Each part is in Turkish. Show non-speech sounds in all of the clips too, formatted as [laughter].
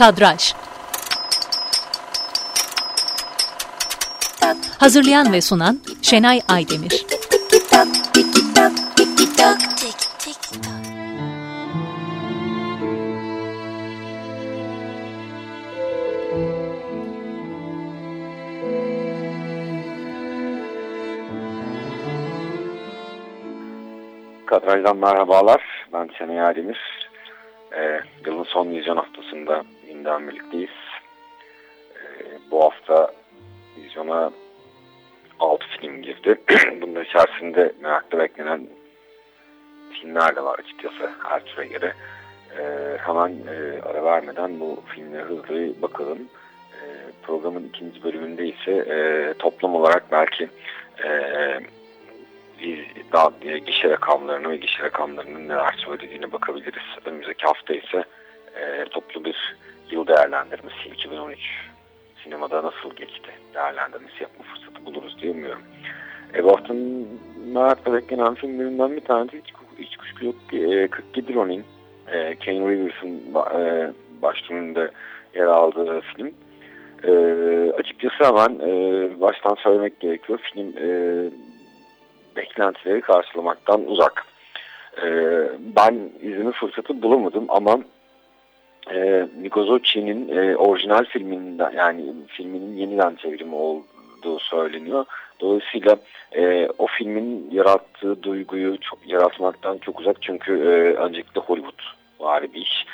Kadraj Hazırlayan ve sunan Şenay Aydemir Kadraj'dan merhabalar. Ben Şenay Aydemir. Ee, yılın son vizyon haftasında yeniden birlikteyiz. Ee, bu hafta vizyona 6 film girdi. [clears throat] Bunun içerisinde merakla beklenen filmler de var açıkçası her türe göre. Ee, hemen e, ara vermeden bu filmlere hızlı bakalım. Ee, programın ikinci bölümünde ise e, toplam olarak belki e, daha gişe rakamlarına ve gişe rakamlarının neler söylediğine bakabiliriz. Önümüzdeki hafta ise e, toplu bir yıl değerlendirmesi 2013 sinemada nasıl geçti değerlendirmesi yapma fırsatı buluruz diye umuyorum. E, bu haftanın merakla beklenen filmlerinden bir tanesi hiç, hiç kuşku yok e, 47 Ronin e, Ken Reeves'ın e, başrolünde yer aldığı film. E, açıkçası hemen e, baştan söylemek gerekiyor. Film e, beklentileri karşılamaktan uzak. E, ben izleme fırsatı bulamadım ama e, Mikozochi'nin e, orijinal filminden yani filminin yeniden çevrimi olduğu söyleniyor. Dolayısıyla e, o filmin yarattığı duyguyu çok, yaratmaktan çok uzak çünkü e, öncelikle Hollywood var bir iş.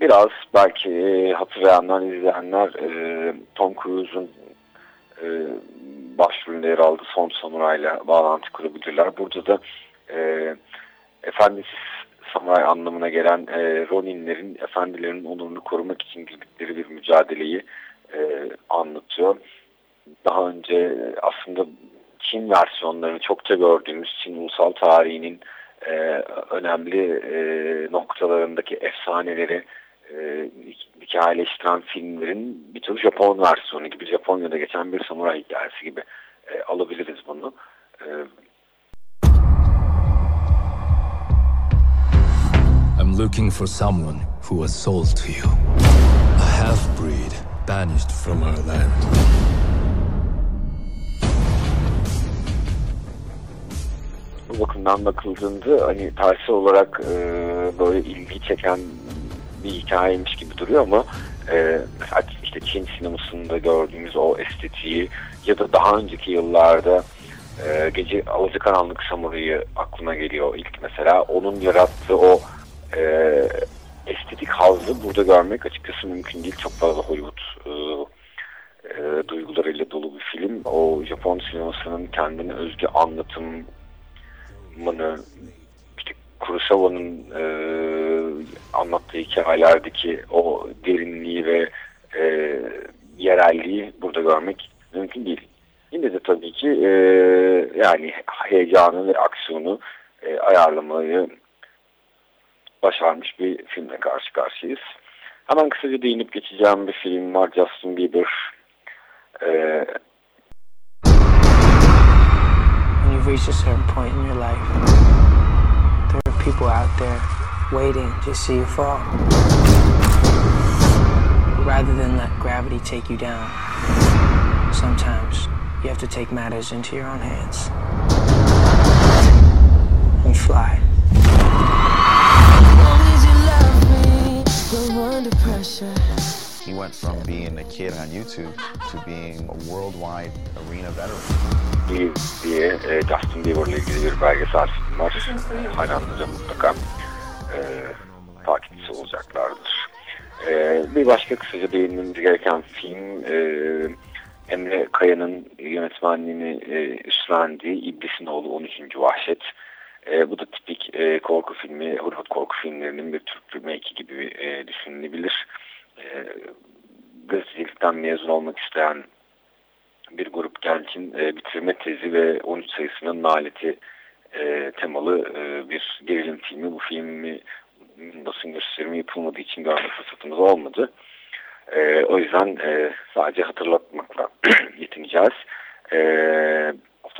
Biraz belki e, hatırlayanlar, izleyenler e, Tom Cruise'un e, başrolünde yer aldı Son Samuray'la bağlantı kurabilirler. Burada da e, efendisiz samuray anlamına gelen e, Roninlerin efendilerinin onurunu korumak için girdikleri bir mücadeleyi e, anlatıyor. Daha önce aslında Çin versiyonlarını çokça gördüğümüz Çin ulusal tarihinin e, önemli e, noktalarındaki efsaneleri e, hikayeleştiren filmlerin bir tür Japon versiyonu gibi Japonya'da geçen bir samuray hikayesi gibi e, alabiliriz bunu. E, looking for someone who was sold to you. A half-breed banished from our land. Bu bakımdan bakıldığında hani tersi olarak e, böyle ilgi çeken bir hikayeymiş gibi duruyor ama e, mesela işte Çin sinemasında gördüğümüz o estetiği ya da daha önceki yıllarda e, gece Alacakaranlık Samuray'ı aklıma geliyor ilk mesela. Onun yarattığı o e, estetik hazzı burada görmek açıkçası mümkün değil. Çok fazla Hollywood e, e, duygularıyla dolu bir film. O Japon sinemasının kendine özgü anlatımını işte Kurosawa'nın e, anlattığı hikayelerdeki o derinliği ve e, yerelliği burada görmek mümkün değil. Yine de tabii ki e, yani heyecanı ve aksiyonu e, ayarlamayı başarmış bir filmle karşı karşıyayız. Hemen kısaca değinip geçeceğim bir film var Justin Bieber. Ee, When you reach a certain point in your life, there are people out there waiting to see you fall. Rather than let gravity take you down, sometimes you have to take matters into your own hands and fly. He went from being a kid on YouTube to being a worldwide arena veteran. Believe diye e, Justin Bieber'la ilgili bir belgesel film var. Hayranlıca mutlaka e, takipçisi olacaklardır. E, bir başka kısaca değinmemiz gereken film e, Emre Kaya'nın yönetmenliğini e, üstlendiği İblisin Oğlu 13. Vahşet. E, bu da tipik e, korku filmi, Hollywood korku filmlerinin bir Türk remake gibi e, düşünülebilir. E, gazetecilikten mezun olmak isteyen bir grup gençin e, bitirme tezi ve 13 sayısının naleti e, temalı e, bir gerilim filmi. Bu filmi basın gösterimi yapılmadığı için görme fırsatımız olmadı. E, o yüzden e, sadece hatırlatmakla [clears throat] yetineceğiz. E,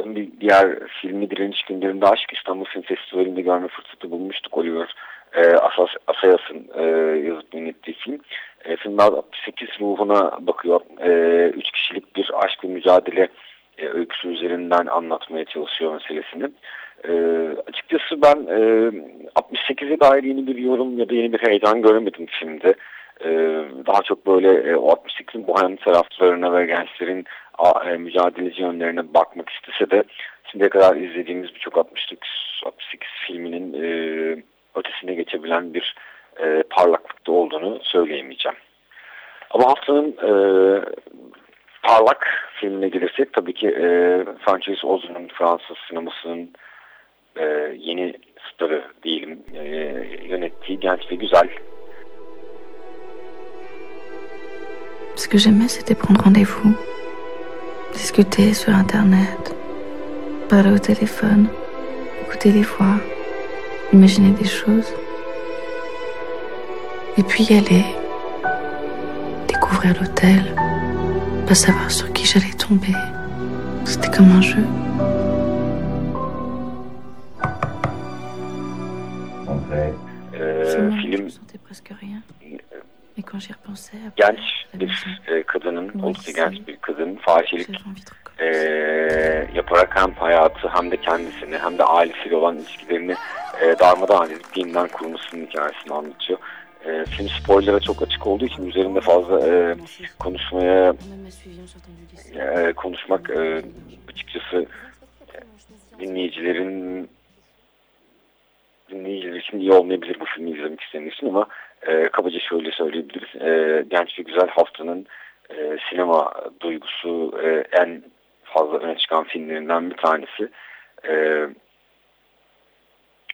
haftanın bir diğer filmi Direniş Günlerinde Aşk İstanbul Film Festivali'nde görme fırsatı bulmuştuk. Oliver e, Asas, Asayas'ın e, yazıp yönettiği film. E, filmde 68 ruhuna bakıyor. E, üç kişilik bir aşk ve mücadele e, öyküsü üzerinden anlatmaya çalışıyor meselesini. E, açıkçası ben e, 68'e dair yeni bir yorum ya da yeni bir heyecan göremedim filmde. E, daha çok böyle e, o 68'in bohem taraflarına ve gençlerin e, mücadeleci yönlerine bakmak istese de şimdiye kadar izlediğimiz birçok 68 filminin e, ötesine geçebilen bir parlaklıkta olduğunu söyleyemeyeceğim. Ama haftanın e, parlak filmine gelirsek tabii ki e, Francis Ozun'un Fransız sinemasının e, yeni starı diyelim e, yönettiği genç ve güzel. Ce que j'aimais, c'était prendre rendez-vous, discuter sur Internet, parler au téléphone, écouter les voix, imaginer des choses, et puis y aller, découvrir l'hôtel, pas savoir sur qui j'allais tomber. C'était comme un jeu. Ee, film genç bir e, kadının, oldukça genç bir kadının fahişelik e, yaparak hem hayatı hem de kendisini hem de ailesiyle olan ilişkilerini e, darmadağın edip yeniden kurmasının hikayesini anlatıyor. E, film spoiler'a çok açık olduğu için üzerinde fazla e, konuşmaya e, konuşmak e, açıkçası dinleyicilerin dinleyiciler için iyi olmayabilir bu filmi izlemek isteyenler için ama e, kabaca şöyle söyleyebiliriz. E, genç ve güzel haftanın e, sinema duygusu e, en fazla öne çıkan filmlerinden bir tanesi. E,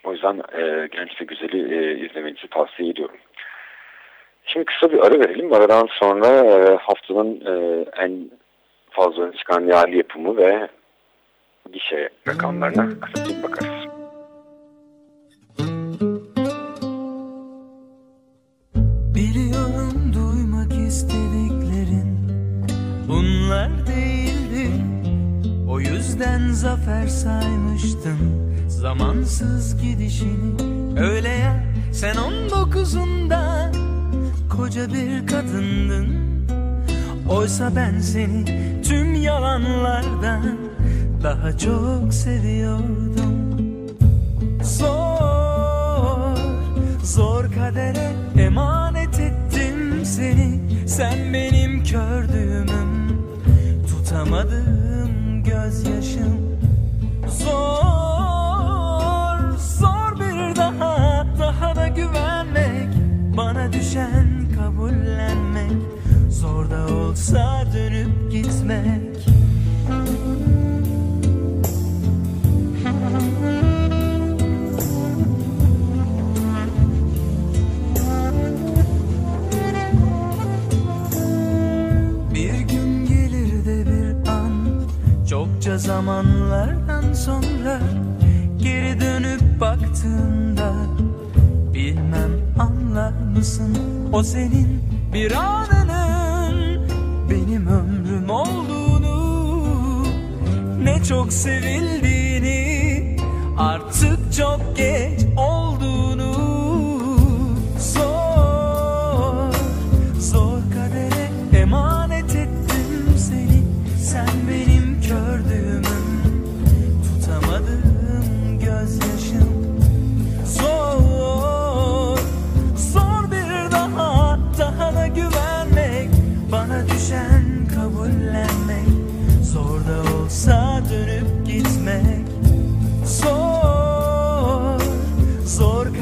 o yüzden e, genç ve güzeli e, izlemenizi tavsiye ediyorum. Şimdi kısa bir ara verelim. Aradan sonra e, haftanın e, en fazla öne çıkan yerli yapımı ve gişe rakamlarına kısaca bakarız. Zafer saymıştım. Zamansız gidişini Öyle ya sen on dokuzunda koca bir kadındın. Oysa ben seni tüm yalanlardan daha çok seviyordum. Zor, zor kadere emanet ettim seni. Sen benim kördüğümüm, tutamadığım gözyaşım Zor, zor bir daha, daha da güvenmek Bana düşen kabullenmek. Zor da olsa dönüp gitmek Zamanlardan sonra Geri dönüp baktığında Bilmem anlar mısın? O senin bir anının Benim ömrüm olduğunu Ne çok sevildiğini Artık çok geç olduğunu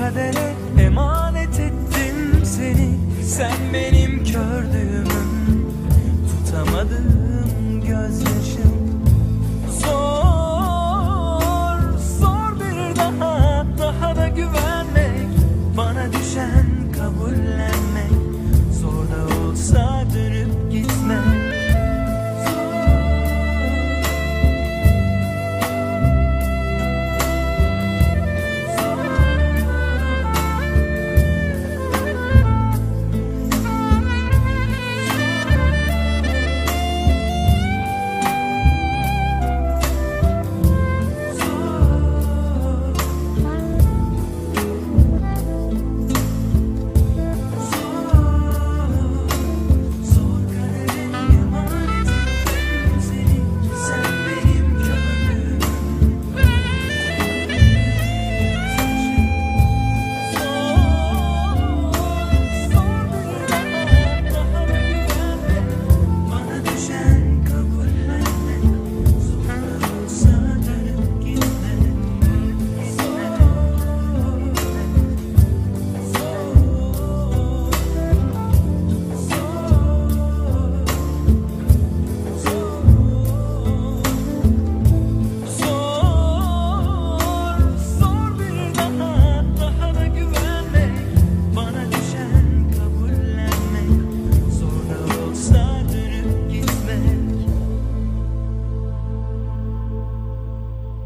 kadere emanet ettim seni. Sen beni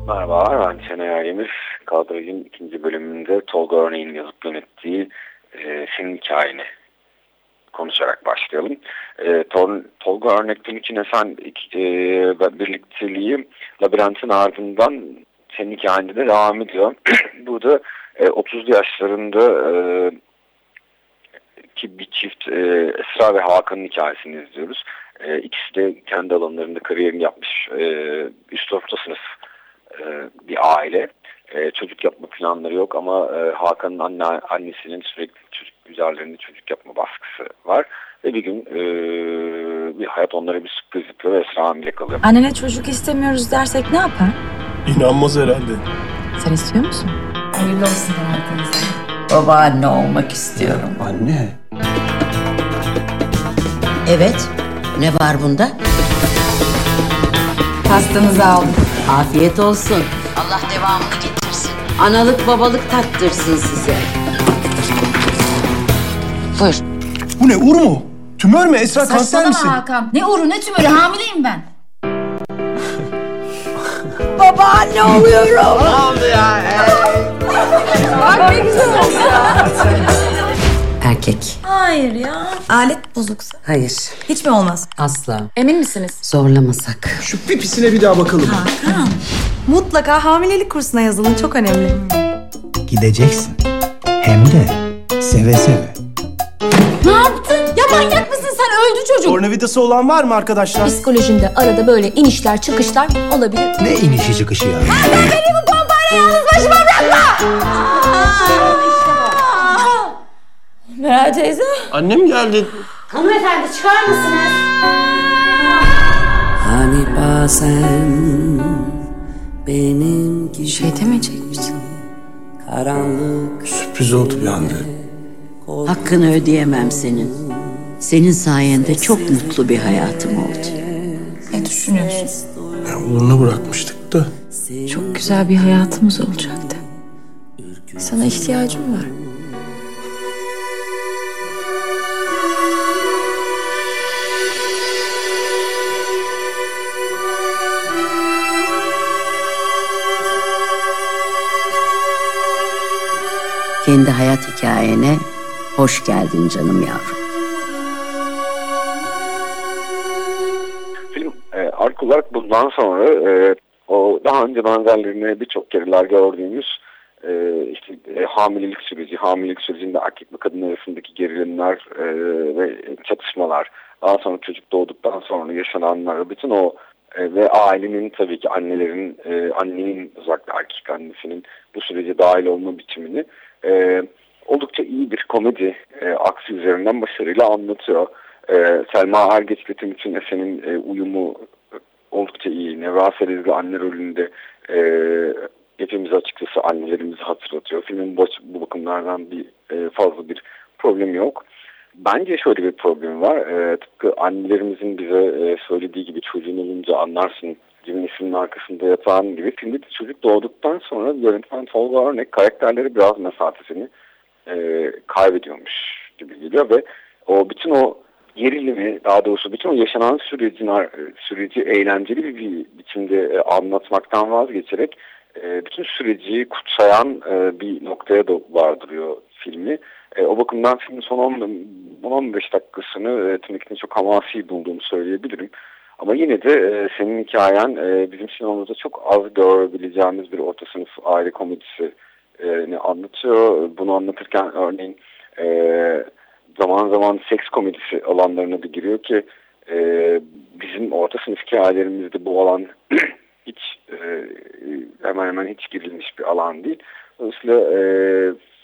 Merhabalar, ben Şenay Aydemir. Kadrajın ikinci bölümünde Tolga Örneğin yazıp yönettiği e, Senin Hikayeni konuşarak başlayalım. E, Tol Tolga Örnek'ten için esen e, birlikteliği Labirentin ardından Senin Hikayende de devam ediyor. [clears throat] Burada e, 30'lu yaşlarında e, ki bir çift e, Esra ve Hakan'ın hikayesini izliyoruz. E, ikisi de kendi alanlarında kariyerini yapmış e, üst orta sınıf e, bir aile. E, çocuk yapma planları yok ama e, Hakan'ın anne, annesinin sürekli çocuk üzerlerinde çocuk yapma baskısı var. Ve bir gün e, bir hayat onlara bir sürpriz yapıyor ve Esra hamile kalıyor. Annene çocuk istemiyoruz dersek ne yapar? İnanmaz herhalde. Sen istiyor musun? Hayırlı olsun herkese. Babaanne olmak istiyorum. Anne. Evet. Ne var bunda? Pastanızı aldım. Afiyet olsun. Allah devamını getirsin. Analık babalık tattırsın size. Buyur. Bu ne ur mu? Tümör mü Esra kanser Saçmalama misin? Hakan. Ne uğru ne tümörü hamileyim ben. [laughs] Babaanne oluyorum. [laughs] Erkek. Hayır ya. Alet bozuksa. Hayır. Hiç mi olmaz? Asla. Emin misiniz? Zorlamasak. Şu pipisine bir daha bakalım. Mutlaka hamilelik kursuna yazılın. Çok önemli. Gideceksin. Hem de seve seve. Ne yaptın? Ya manyak mısın sen? Öldü çocuk. Tornavidası olan var mı arkadaşlar? Psikolojinde arada böyle inişler çıkışlar olabilir. Ne inişi çıkışı ya. Meral teyze. Annem geldi. Hanımefendi çıkar mısınız? Hani bazen benim gibi Şey demeyecek misin? karanlık Sürpriz oldu bir anda. Hakkını ödeyemem senin. Senin sayende çok mutlu bir hayatım oldu. Ne düşünüyorsun? Ya, uğruna bırakmıştık da. Çok güzel bir hayatımız olacaktı. Sana ihtiyacım var. Kendi hayat hikayene hoş geldin canım yavrum. Film e, ark olarak bundan sonra e, o daha önce benzerlerini birçok kereler gördüğümüz e, işte e, hamilelik süreci, hamilelik sürecinde erkek ve kadın arasındaki gerilimler e, ve çatışmalar, daha sonra çocuk doğduktan sonra yaşananlar, bütün o e, ve ailenin tabii ki annelerin, e, annenin özellikle erkek annesinin bu sürece dahil olma biçimini e, oldukça iyi bir komedi e, aksi üzerinden başarıyla anlatıyor. E, Selma Ergeç ile Timuçin Esen'in e, uyumu oldukça iyi. Nevra Serezli anne rolünde e, hepimiz açıkçası annelerimizi hatırlatıyor. Filmin bu, bu bakımlardan bir e, fazla bir problemi yok. Bence şöyle bir problem var. E, tıpkı annelerimizin bize e, söylediği gibi çocuğun olunca anlarsın cümlesinin arkasında yatan gibi. Filmde çocuk doğduktan sonra yönetmen Tolga Örnek karakterleri biraz mesafesini e, kaybediyormuş gibi geliyor ve o bütün o gerilimi daha doğrusu bütün o yaşanan sürecin süreci eğlenceli bir biçimde e, anlatmaktan vazgeçerek e, bütün süreci kutsayan e, bir noktaya da vardırıyor filmi. E, o bakımdan filmin son 10-15 dakikasını e, tırnak çok hamasi bulduğumu söyleyebilirim. Ama yine de e, senin hikayen e, bizim sinemamızda çok az görebileceğimiz bir orta sınıf aile komedisi e, anlatıyor. Bunu anlatırken örneğin e, zaman zaman seks komedisi alanlarına da giriyor ki e, bizim orta sınıf hikayelerimizde bu alan [clears throat] hiç e, hemen hemen hiç girilmiş bir alan değil. Dolayısıyla e,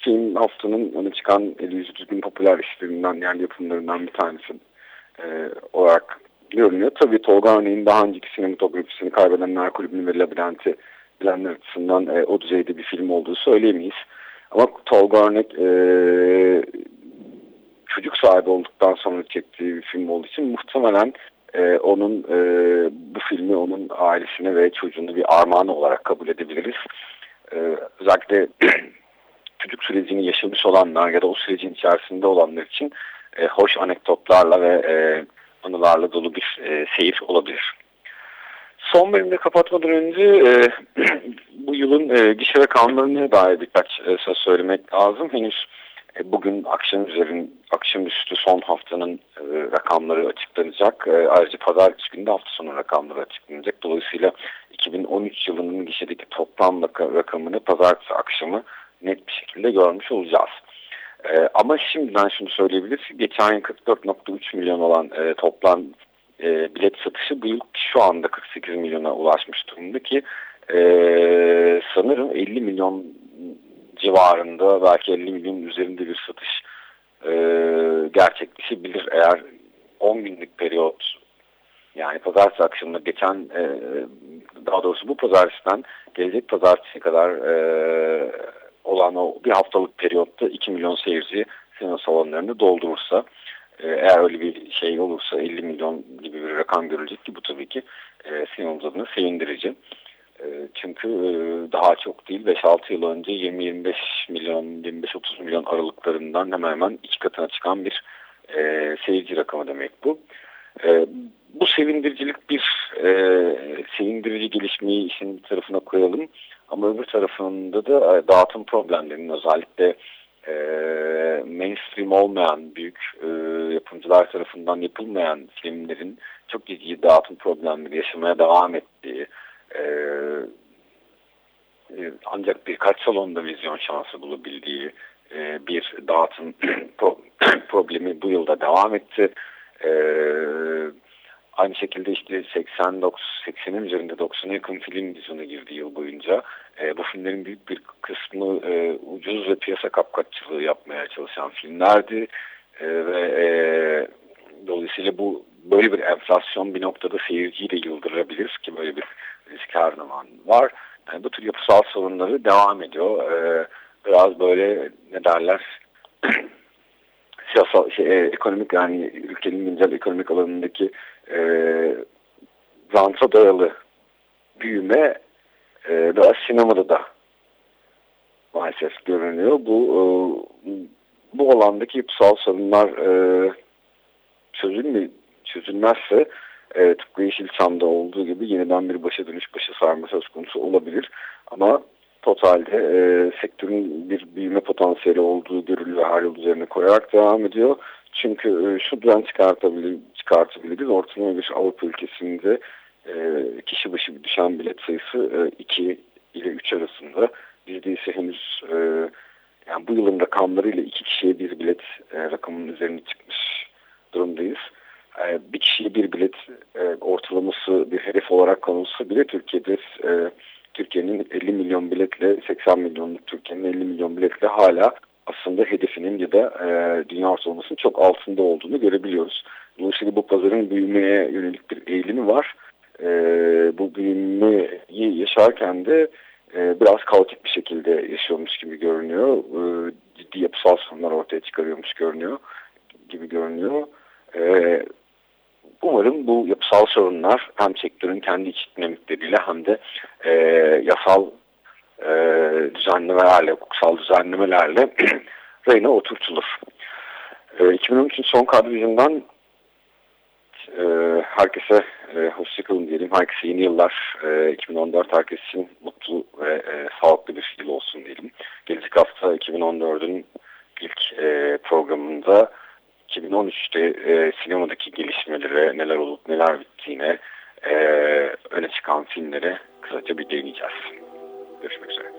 film haftanın öne çıkan 50 düzgün popüler işlerinden yani yapımlarından bir tanesi e, olarak görünüyor. Tabii Tolga Örneğin daha önceki sinematografisini kaybedenler kulübünü ve labirenti bilenler açısından e, o düzeyde bir film olduğu söyleyemeyiz. Ama Tolga Örnek e, çocuk sahibi olduktan sonra çektiği bir film olduğu için muhtemelen e, onun e, bu filmi onun ailesine ve çocuğunu bir armağan olarak kabul edebiliriz. E, özellikle [clears throat] çocuk sürecini yaşamış olanlar ya da o sürecin içerisinde olanlar için e, hoş anekdotlarla ve e, anılarla dolu bir e, seyir olabilir. Son bölümde kapatmadan önce e, [clears throat] bu yılın e, gişe rakamlarına dair birkaç e, söz söylemek lazım. Henüz e, bugün akşam üzerin akşamüstü son haftanın e, rakamları açıklanacak. E, ayrıca pazartesi günü de hafta sonu rakamları açıklanacak. Dolayısıyla 2013 yılının gişedeki toplam rakamını pazartesi akşamı net bir şekilde görmüş olacağız. E, ama şimdiden şunu söyleyebiliriz. Geçen yıl 44.3 milyon olan e, toplam e, bilet satışı bu yıl şu anda 48 milyona ulaşmış durumda ki e, sanırım 50 milyon civarında belki 50 milyon üzerinde bir satış e, gerçekleşebilir eğer 10 günlük periyot yani pazartesi akşamında geçen e, daha doğrusu bu pazartesiden gelecek pazartesi kadar e, olan o bir haftalık periyotta 2 milyon seyirci sinema salonlarını doldurursa e, eğer öyle bir şey olursa 50 milyon gibi bir rakam görülecek ki bu tabii ki e, sinemamız sevindirici. E, çünkü e, daha çok değil 5-6 yıl önce 20-25 milyon, 25-30 milyon aralıklarından hemen hemen iki katına çıkan bir e, seyirci rakamı demek bu. E, bu sevindiricilik bir e, sevindirici gelişmeyi işin tarafına koyalım. Ama öbür tarafında da e, dağıtım problemlerinin özellikle e, mainstream olmayan büyük e, yapımcılar tarafından yapılmayan filmlerin çok ciddi dağıtım problemleri yaşamaya devam ettiği e, e ancak birkaç salonda vizyon şansı bulabildiği e, bir dağıtım [clears throat] [clears throat] problemi bu yılda devam etti. E, aynı şekilde işte 80 80'in üzerinde 90'a yakın film vizyona girdi yıl boyunca. E, bu filmlerin büyük bir kısmı e, ucuz ve piyasa kapkaççılığı yapmaya çalışan filmlerdi. E, ve e, dolayısıyla bu böyle bir enflasyon bir noktada seyirciyi de yıldırabilir ki böyle bir risk her zaman var. Yani bu tür yapısal sorunları devam ediyor. E, biraz böyle ne derler [clears throat] siyasal şey, e, ekonomik yani ülkenin güncel ekonomik alanındaki e, ranta dayalı büyüme e, biraz sinemada da maalesef görünüyor. Bu e, bu alandaki yapısal sorunlar e, çözülme, çözülmezse e, tıpkı Yeşilçam'da olduğu gibi yeniden bir başa dönüş başa sarma söz konusu olabilir. Ama totalde e, sektörün bir büyüme potansiyeli olduğu görülüyor her yıl üzerine koyarak devam ediyor. Çünkü e, şuradan çıkartabilir, çıkartabiliriz. Ortalama bir Avrupa ülkesinde e, kişi başı düşen bilet sayısı 2 e, ile 3 arasında. Bizde ise henüz e, yani bu yılın rakamlarıyla iki kişiye bir bilet e, rakamının üzerine çıkmış durumdayız. E, bir kişiye bir bilet e, ortalaması bir hedef olarak konulsa bile Türkiye'de e, Türkiye'nin 50 milyon biletle 80 milyonluk Türkiye'nin 50 milyon biletle hala aslında hedefinin ya da e, dünya ortalamasının çok altında olduğunu görebiliyoruz. Dolayısıyla bu pazarın büyümeye yönelik bir eğilimi var. E, bu büyümeyi yaşarken de e, biraz kaotik bir şekilde yaşıyormuş gibi görünüyor. E, ciddi yapısal sorunlar ortaya çıkarıyormuş görünüyor gibi görünüyor. E, Umarım bu yapısal sorunlar hem sektörün kendi iç dinamikleriyle hem de e, yasal e, düzenlemelerle, hukuksal düzenlemelerle [clears throat] rayına oturtulur. E, 2013'ün son kadrosundan e, herkese e, hoşçakalın diyelim. Herkese yeni yıllar. E, 2014 herkes için mutlu ve e, sağlıklı bir yıl olsun diyelim. Gelecek hafta 2014'ün ilk e, programında 2013'te e, sinemadaki gelişmelere, neler olup neler bittiğine, e, öne çıkan filmlere kısaca bir değineceğiz. Görüşmek üzere.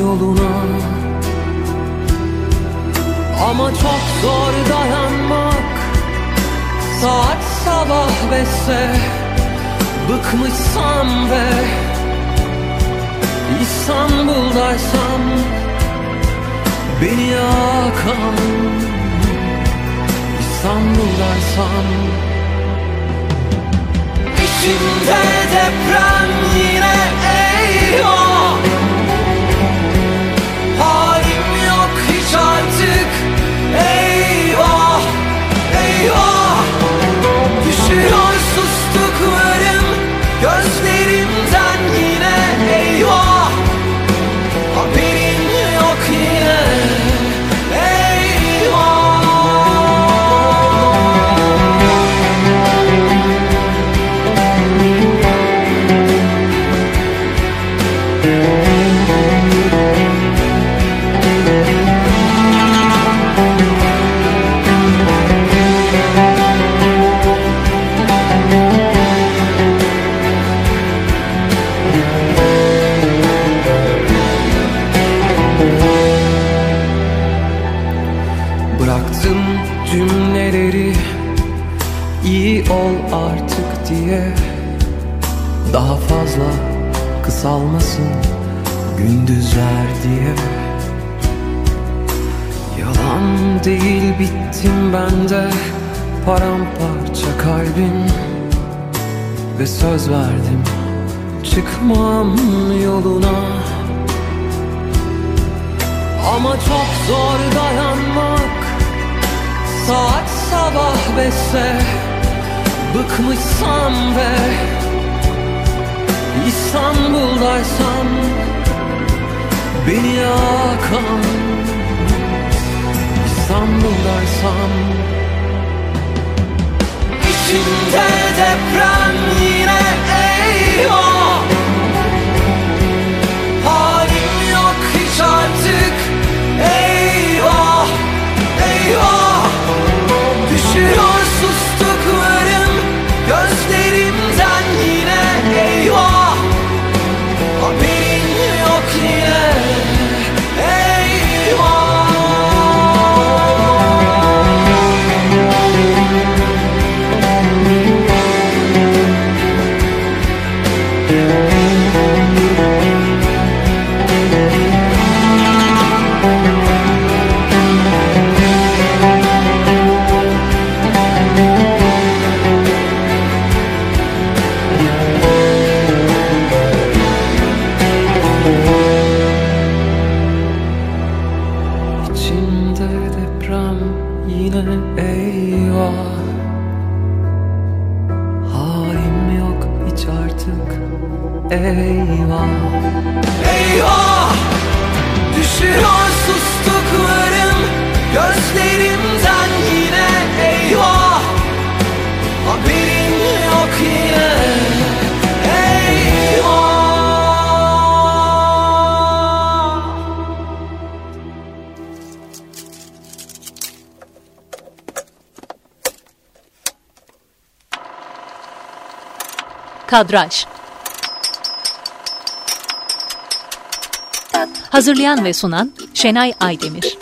Yoluna. Ama çok zor dayanmak Saat sabah beşse Bıkmışsam ve İstanbul'daysam Beni yakan İstanbul'daysam İçimde deprem yine eyvah artık. Eyvah, eyvah. Düşüyor değil bittim ben de. Paramparça kalbim Ve söz verdim. Çıkmam yoluna. Ama çok zor dayanmak. Saat sabah beşse Bıkmışsam ve İstanbul'daysam Beni yakan İstanbul'daysam İçimde deprem yine eyvah. Halim yok hiç artık eyvah. Eyvah! Düşüyor sustuklarım Gözlerimden yine eyvah! Haberin yok yine. Eyvah! Kadraj Hazırlayan ve sunan Şenay Aydemir